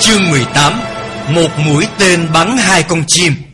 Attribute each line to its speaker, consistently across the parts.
Speaker 1: Chương 18 Một mũi tên bắn hai con chim.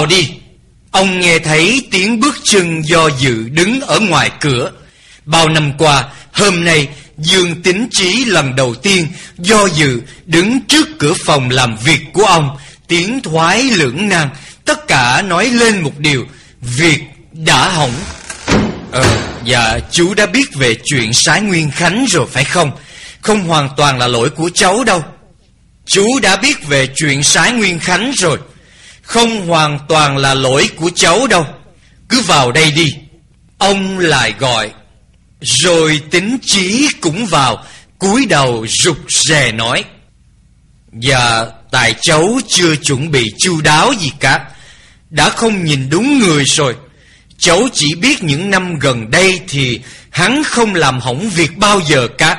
Speaker 1: Vào đi. Ông nghe thấy tiếng bước chân do dự đứng ở ngoài cửa. Bao năm qua Hôm nay Dương Tính Trí lần đầu tiên Do dự đứng trước cửa phòng làm việc của ông. Tiếng thoái lưỡng nan Tất cả nói lên một điều Việc đã hỏng. Ờ, dạ chú đã biết về chuyện Sái Nguyên Khánh rồi phải không? Không hoàn toàn là lỗi của cháu đâu. Chú đã biết về chuyện Sái Nguyên Khánh rồi. Không hoàn toàn là lỗi của cháu đâu. Cứ vào đây đi. Ông lại gọi. Rồi tính trí cũng vào. Cúi đầu rụt rè nói. Dạ tại cháu chưa chuẩn bị chu đáo gì cả. Đã không nhìn đúng người rồi. Cháu chỉ biết những năm gần đây thì hắn không làm hỏng việc bao giờ cả.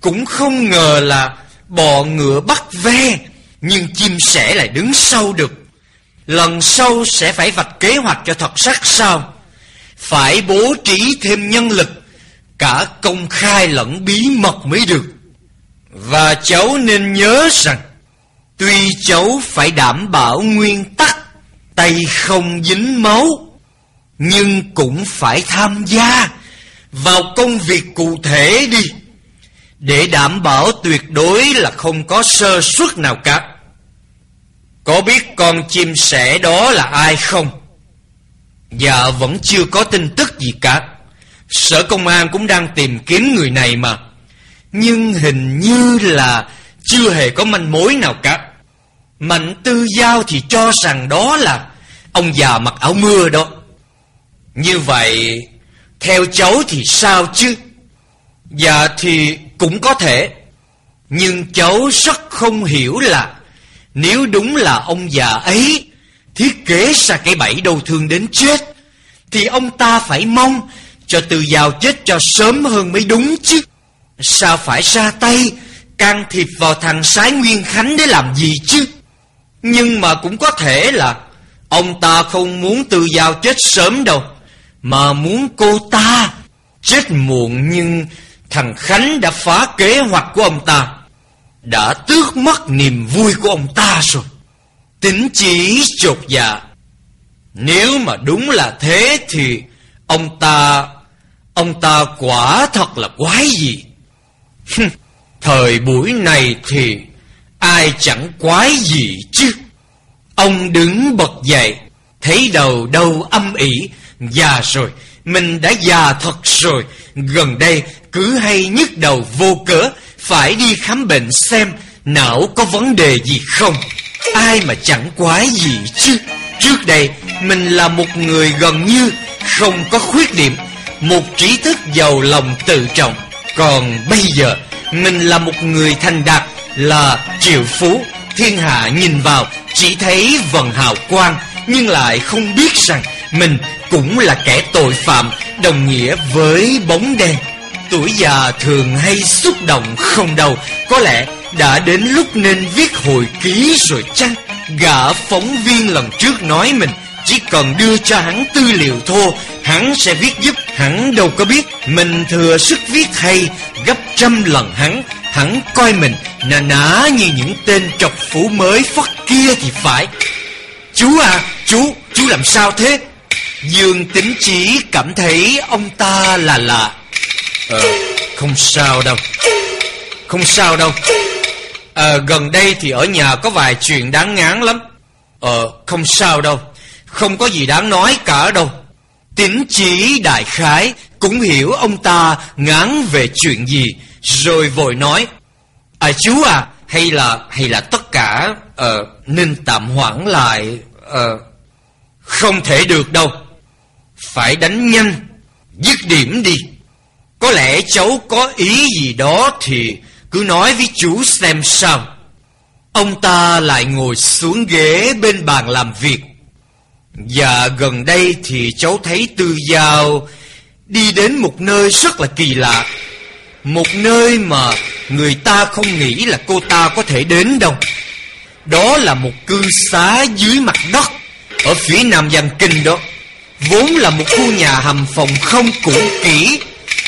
Speaker 1: Cũng không ngờ là bò ngựa bắt ve, nhưng chim sẻ lại đứng sau được. Lần sau sẽ phải vạch kế hoạch cho thật sắc sao. Phải bố trí thêm nhân lực, cả công khai lẫn bí mật mới được. Và cháu nên nhớ rằng, tuy cháu phải đảm bảo nguyên tắc, tay không dính máu, nhưng cũng phải tham gia vào công việc cụ thể đi để đảm bảo tuyệt đối là không có sơ suất nào cả. Có biết con chim sẻ đó là ai không? Dạ vẫn chưa có tin tức gì cả. Sở công an cũng đang tìm kiếm người này mà. Nhưng hình như là chưa hề có manh mối nào cả. Mạnh tư giao thì cho rằng đó là ông già mặc áo mưa đó. Như vậy, Theo cháu thì sao chứ Dạ thì cũng có thể Nhưng cháu rất không hiểu là nếu đúng là ông già ấy Thiết kế ra cái bẫy đầu thương đến chết, Thì ông ta phải mong Cho từ giàu chết cho sớm hơn mới đúng chứ Sao phải ra tay, Can thiệp vào thằng Sái Nguyên Khánh để làm gì chứ Nhưng mà cũng có thể là Ông ta không muốn từ giàu chết sớm đâu, mà muốn cô ta chết muộn, nhưng thằng Khánh đã phá kế hoạch của ông ta. Đã tước mất niềm vui của ông ta rồi. Tính chỉ chột dạ. Nếu mà đúng là thế thì ông ta... Ông ta quả thật là quái gì. Thời buổi này thì ai chẳng quái gì chứ. Ông đứng bật dậy, thấy đầu đâu âm ỉ, Già rồi, mình đã già thật rồi Gần đây cứ hay nhức đầu vô cớ phải đi khám bệnh xem não có vấn đề gì không. Ai mà chẳng quái gì chứ. Trước đây, mình là một người gần như không có khuyết điểm, Một trí thức giàu lòng tự trọng. Còn bây giờ, mình là một người thành đạt Là triệu phú. Thiên hạ nhìn vào, chỉ thấy vần hào quang, Nhưng lại không biết rằng mình cũng là kẻ tội phạm, đồng nghĩa với bóng đen. Tuổi già thường hay xúc động không đâu, có lẽ đã đến lúc nên viết hồi ký rồi chăng? Gã phóng viên lần trước nói mình chỉ cần đưa cho hắn tư liệu thô, hắn sẽ viết giúp. Hắn đâu có biết mình thừa sức viết hay gấp trăm lần hắn. Hắn coi mình nà ná như những tên trọc phủ mới phất kia thì phải. Chú à, chú, chú làm sao thế? Dương tính chỉ cảm thấy ông ta là lạ Ờ, không sao đâu. Không sao đâu. À, Gần đây thì ở nhà có vài chuyện đáng ngán lắm. Ờ không sao đâu. Không có gì đáng nói cả đâu. Tính chí đại khái Cũng hiểu ông ta ngán về chuyện gì Rồi vội nói À chú à Hay là hay là tất cả uh, Nên tạm hoãn lại uh, Không thể được đâu. Phải đánh nhanh Dứt điểm đi. Có lẽ cháu có ý gì đó Thì cứ nói với chú xem sao. Ông ta lại ngồi xuống ghế bên bàn làm việc. Và gần đây thì cháu thấy Tư Giao Đi đến một nơi rất là kỳ lạ. Một nơi mà người ta không nghĩ là cô ta có thể đến đâu. Đó là một cư xá dưới mặt đất, Ở phía nam Giang Kinh đó. Vốn là một khu nhà hầm phòng không cũ kỹ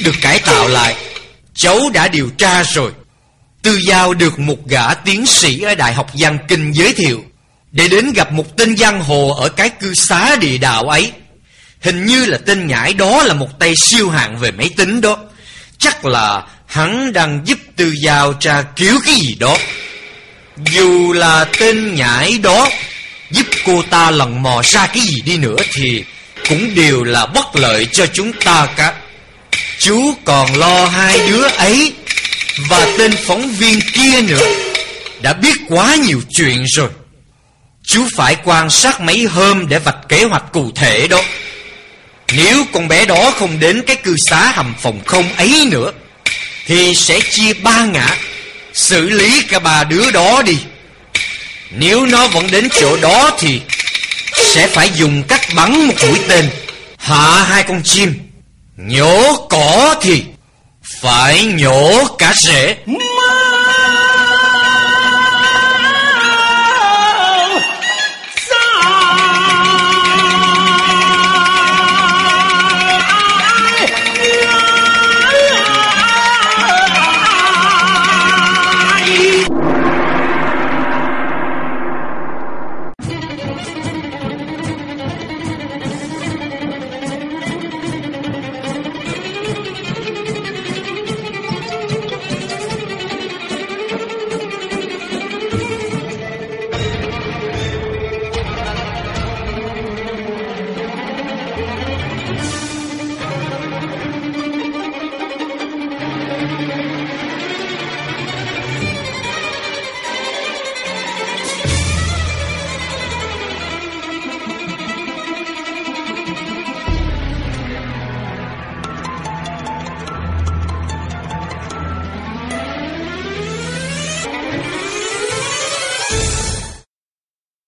Speaker 1: được cải tạo lại. Cháu đã điều tra rồi. Tư Giao được một gã tiến sĩ ở Đại học Giang Kinh giới thiệu Để đến gặp một tên giang hồ ở cái cư xá địa đạo ấy. Hình như là tên nhãi đó là một tay siêu hạng về máy tính đó. Chắc là hắn đang giúp Tư Giao tra cứu cái gì đó. Dù là tên nhãi đó giúp cô ta lần mò ra cái gì đi nữa Thì cũng đều là bất lợi cho chúng ta cả. Chú còn lo hai đứa ấy và tên phóng viên kia nữa. Đã biết quá nhiều chuyện rồi. Chú phải quan sát mấy hôm để vạch kế hoạch cụ thể đó. Nếu con bé đó không đến cái cư xá hầm phòng không ấy nữa, Thì sẽ chia ba ngã. Xử lý cả ba đứa đó đi. Nếu nó vẫn đến chỗ đó thì Sẽ phải dùng cách bắn một mũi tên. Hạ hai con chim. Nhổ cỏ thì phải nhổ cả rễ.